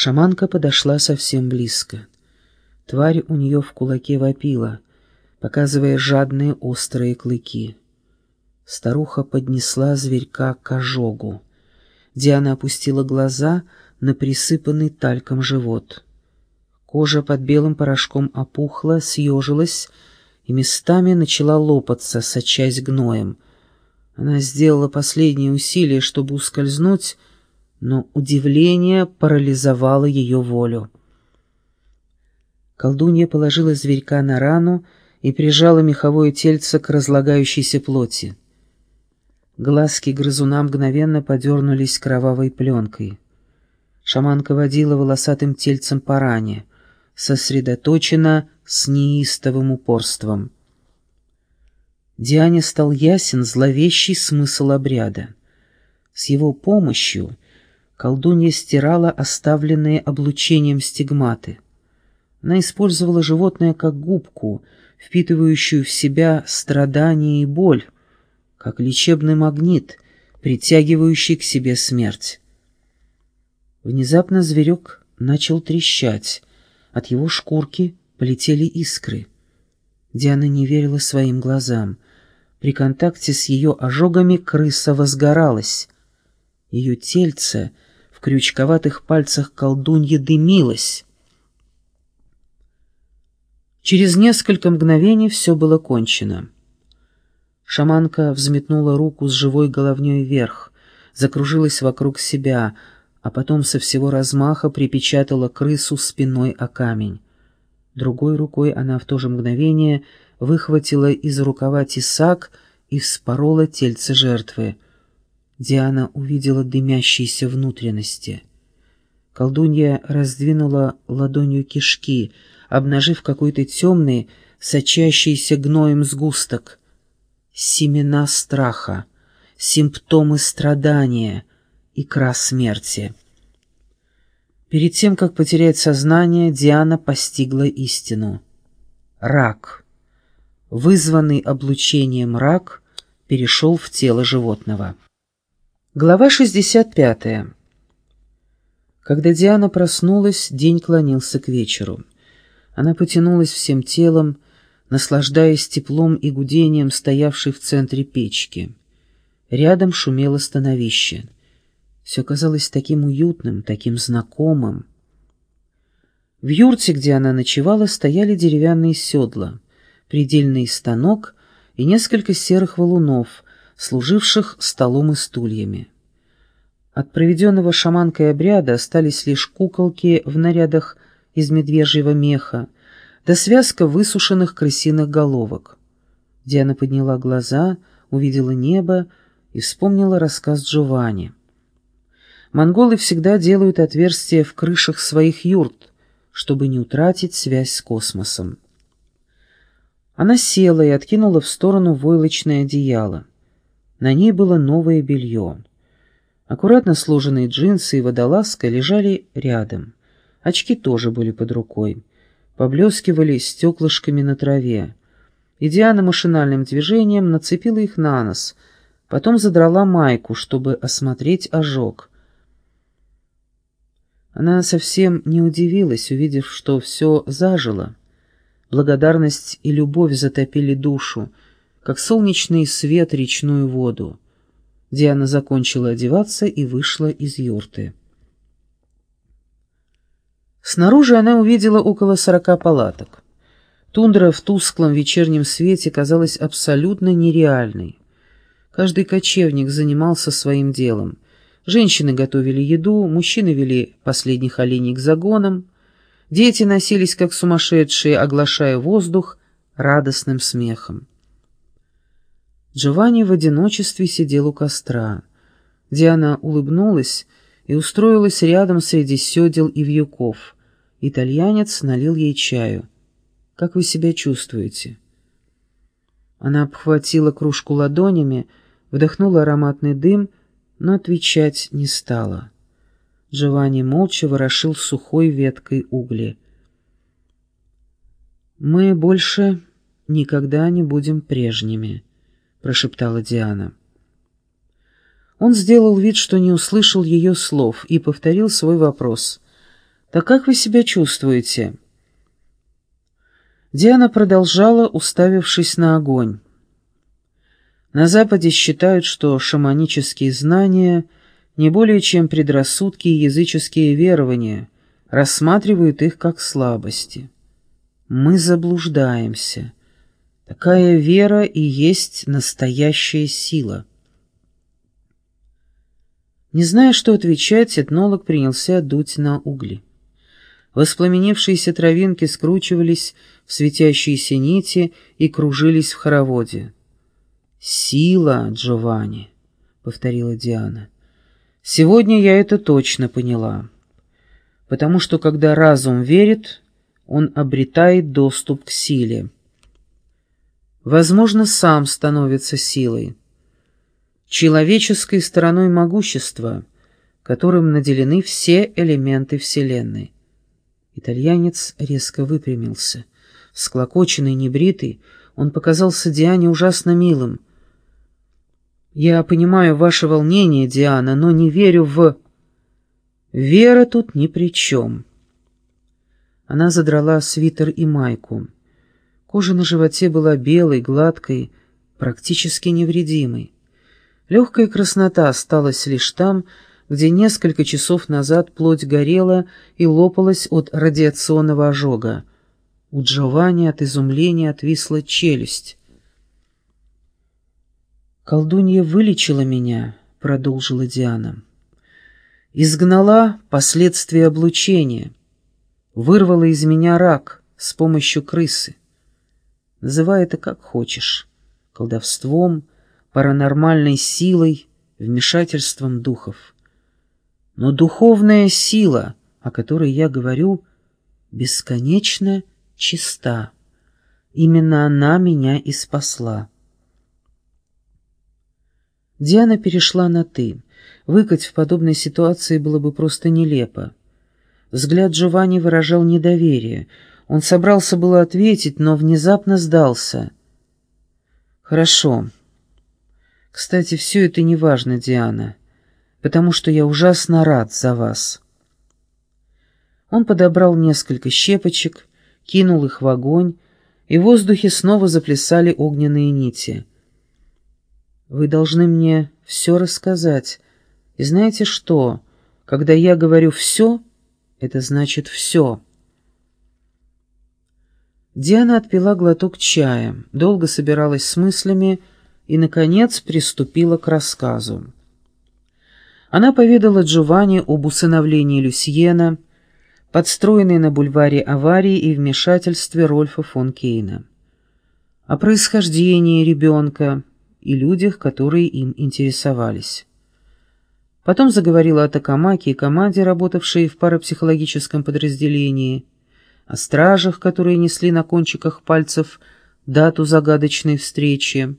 Шаманка подошла совсем близко. Тварь у нее в кулаке вопила, показывая жадные острые клыки. Старуха поднесла зверька к ожогу. Диана опустила глаза на присыпанный тальком живот. Кожа под белым порошком опухла, съежилась и местами начала лопаться, сочась гноем. Она сделала последние усилия, чтобы ускользнуть, но удивление парализовало ее волю. Колдунья положила зверька на рану и прижала меховое тельце к разлагающейся плоти. Глазки грызуна мгновенно подернулись кровавой пленкой. Шаманка водила волосатым тельцем по ране, сосредоточена с неистовым упорством. Диане стал ясен зловещий смысл обряда. С его помощью колдунья стирала оставленные облучением стигматы — она использовала животное как губку, впитывающую в себя страдания и боль, как лечебный магнит, притягивающий к себе смерть. Внезапно зверек начал трещать, от его шкурки полетели искры. Диана не верила своим глазам. При контакте с ее ожогами крыса возгоралась. Ее тельце в крючковатых пальцах колдуньи дымилось. Через несколько мгновений все было кончено. Шаманка взметнула руку с живой головней вверх, закружилась вокруг себя, а потом со всего размаха припечатала крысу спиной о камень. Другой рукой она в то же мгновение выхватила из рукава тесак и вспорола тельце жертвы. Диана увидела дымящиеся внутренности. Колдунья раздвинула ладонью кишки — обнажив какой-то темный, сочащийся гноем сгусток. Семена страха, симптомы страдания, икра смерти. Перед тем, как потерять сознание, Диана постигла истину. Рак. Вызванный облучением рак перешел в тело животного. Глава 65. Когда Диана проснулась, день клонился к вечеру. Она потянулась всем телом, наслаждаясь теплом и гудением стоявшей в центре печки. Рядом шумело становище. Все казалось таким уютным, таким знакомым. В юрте, где она ночевала, стояли деревянные седла, предельный станок и несколько серых валунов, служивших столом и стульями. От проведенного шаманкой обряда остались лишь куколки в нарядах из медвежьего меха, да связка высушенных крысиных головок. Диана подняла глаза, увидела небо и вспомнила рассказ Джованни. Монголы всегда делают отверстия в крышах своих юрт, чтобы не утратить связь с космосом. Она села и откинула в сторону войлочное одеяло. На ней было новое белье. Аккуратно сложенные джинсы и водолазка лежали рядом. Очки тоже были под рукой. Поблескивали стеклышками на траве. И Диана машинальным движением нацепила их на нос, потом задрала майку, чтобы осмотреть ожог. Она совсем не удивилась, увидев, что все зажило. Благодарность и любовь затопили душу, как солнечный свет речную воду. Диана закончила одеваться и вышла из юрты. Снаружи она увидела около сорока палаток. Тундра в тусклом вечернем свете казалась абсолютно нереальной. Каждый кочевник занимался своим делом. Женщины готовили еду, мужчины вели последних оленей к загонам, дети носились как сумасшедшие, оглашая воздух радостным смехом. Джованни в одиночестве сидел у костра. Диана улыбнулась и устроилась рядом среди седел и вьюков — Итальянец налил ей чаю. «Как вы себя чувствуете?» Она обхватила кружку ладонями, вдохнула ароматный дым, но отвечать не стала. Джованни молча ворошил сухой веткой угли. «Мы больше никогда не будем прежними», — прошептала Диана. Он сделал вид, что не услышал ее слов, и повторил свой вопрос — Так как вы себя чувствуете?» Диана продолжала, уставившись на огонь. На Западе считают, что шаманические знания не более чем предрассудки и языческие верования, рассматривают их как слабости. Мы заблуждаемся. Такая вера и есть настоящая сила. Не зная, что отвечать, этнолог принялся дуть на угли. Воспламенившиеся травинки скручивались в светящиеся нити и кружились в хороводе. «Сила, Джованни», — повторила Диана. «Сегодня я это точно поняла. Потому что, когда разум верит, он обретает доступ к силе. Возможно, сам становится силой, человеческой стороной могущества, которым наделены все элементы Вселенной. Итальянец резко выпрямился. Склокоченный, небритый, он показался Диане ужасно милым. «Я понимаю ваше волнение, Диана, но не верю в...» «Вера тут ни при чем». Она задрала свитер и майку. Кожа на животе была белой, гладкой, практически невредимой. Легкая краснота осталась лишь там, где несколько часов назад плоть горела и лопалась от радиационного ожога. У Джованни от изумления отвисла челюсть. «Колдунья вылечила меня», — продолжила Диана. «Изгнала последствия облучения, вырвала из меня рак с помощью крысы. Называй это как хочешь, колдовством, паранормальной силой, вмешательством духов». Но духовная сила, о которой я говорю, бесконечно чиста. Именно она меня и спасла. Диана перешла на «ты». Выкать в подобной ситуации было бы просто нелепо. Взгляд Джованни выражал недоверие. Он собрался было ответить, но внезапно сдался. «Хорошо. Кстати, все это не важно, Диана потому что я ужасно рад за вас». Он подобрал несколько щепочек, кинул их в огонь, и в воздухе снова заплясали огненные нити. «Вы должны мне все рассказать. И знаете что? Когда я говорю «все», это значит «все». Диана отпила глоток чая, долго собиралась с мыслями и, наконец, приступила к рассказу. Она поведала Джованни об усыновлении Люсьена, подстроенной на бульваре аварии и вмешательстве Рольфа фон Кейна, о происхождении ребенка и людях, которые им интересовались. Потом заговорила о Токамаке и команде, работавшей в парапсихологическом подразделении, о стражах, которые несли на кончиках пальцев дату загадочной встречи,